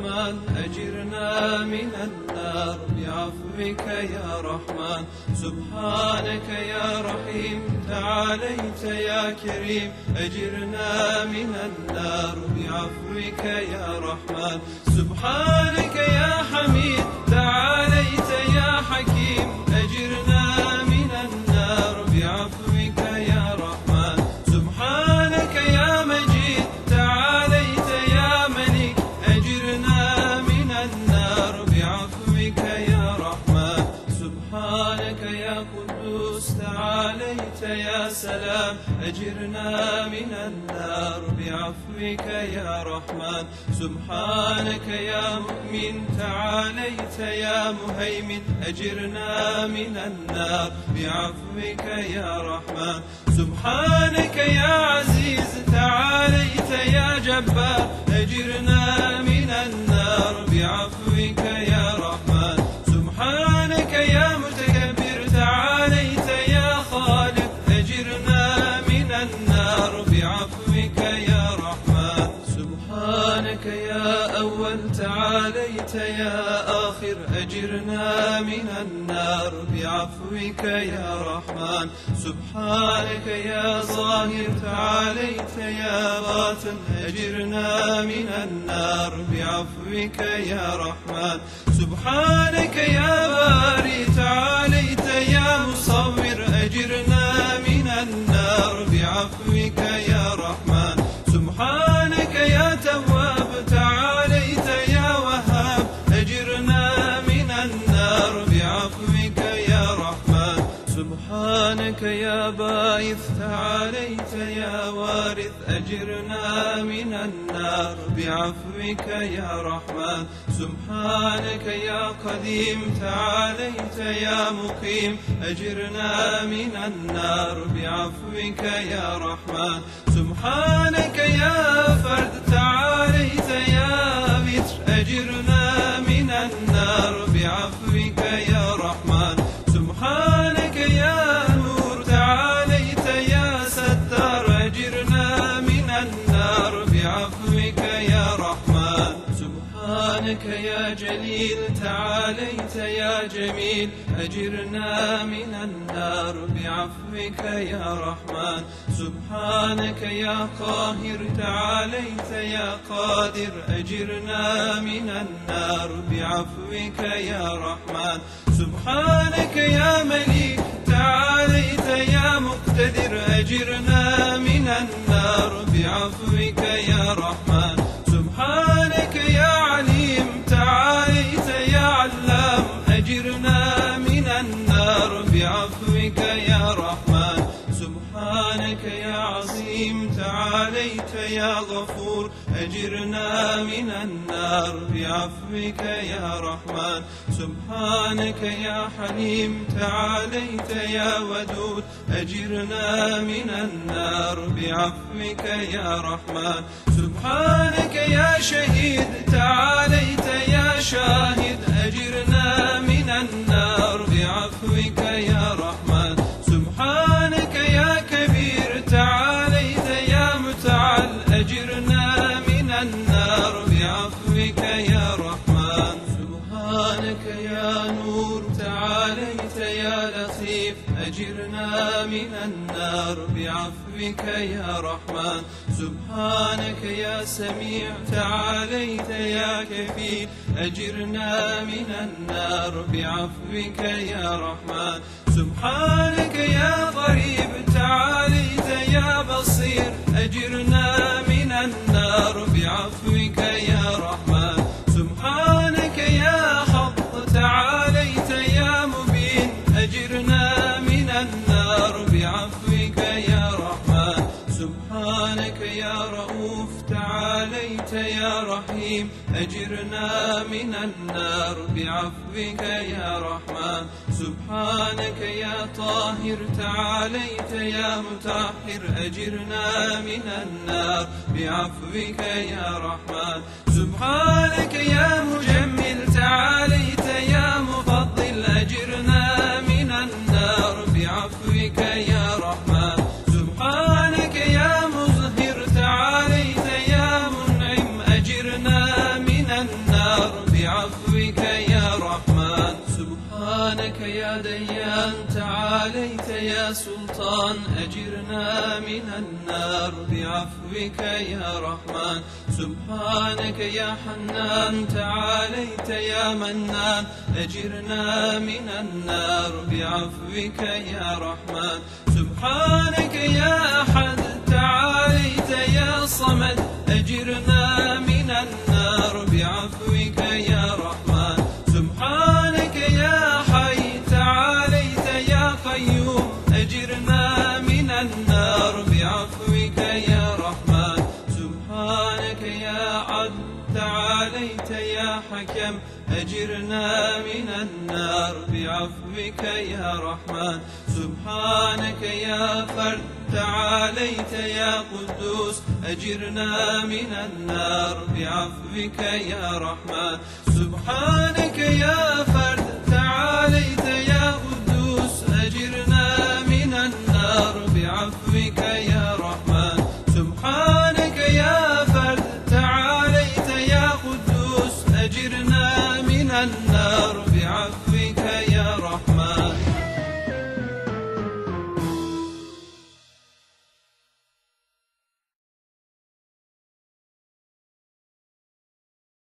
الرحمن أجرنا من النار. بعفوك يا رحمن. سبحانك يا رحيم. تعاليت يا كريم. أجرنا من النار. بعفوك يا رحمن. سبحانك يا حميد. تعاليت يا حكيم. سلام أجرنا من النار. بعفوك يا رحمن سبحانك يا مؤمن. تعاليت يا مهيمن أجرنا من النار. بعفوك يا رحمن سبحانك يا عزيز. تعاليت يا جبار أجرنا من النار. بعفوك يا رحمن سبحانك يا متكبر أجرنا من النار بعفوك يا رحمن. سبحانك يا ظاهر تعاليت يا باطن. أجرنا من النار بعفوك يا رحمن. سبحانك يا باري تعاليت يا مصور. أجرنا من النار بعفوك يا أجرنا من النار بعفوك يا رحمن. سبحانك يا قديم تعاليت يا مقيم. أجرنا من النار بعفوك يا رحمن. سبحانك يا فرد يا جليل تعاليت يا جميل أجرنا من النار بعفوك يا رحمن. سبحانك يا قاهر تعاليت يا قادر أجرنا من النار بعفوك يا رحمن. سبحانك يا مليك تعاليت يا مقتدر أجرنا من النار بعفوك يا رحمن. سبحانك يا حليم تعاليت يا ودود. أجرنا من النار بعفوك يا رحمن. سبحانك يا شهيد تعاليت من النار بعفوك يا رحمن. سبحانك يا سميع تعاليت يا كفيل أجرنا من النار بعفوك يا رحمن. سبحانك يا من النار بعفوك يا رحمن. سبحانك يا طاهر تعاليت يا مطهر أجرنا من النار بعفوك يا رحمن. سبحانك يا مجمل سلطان أجرنا من النار. بعفوك يا رحمن. سبحانك يا حنان تعاليت يا منان. أجرنا من النار. بعفوك يا رحمن. سبحانك يا أحد بعفوك يا رحمن. سبحانك يا فرد تعاليت يا قدوس. أجرنا من النار بعفوك يا رحمن. سبحانك يا فرد تعاليت يا قدوس. أجرنا من النار بعفوك يا رحمن. سبحانك يا فرد تعاليت يا قدوس. أجرنا من النار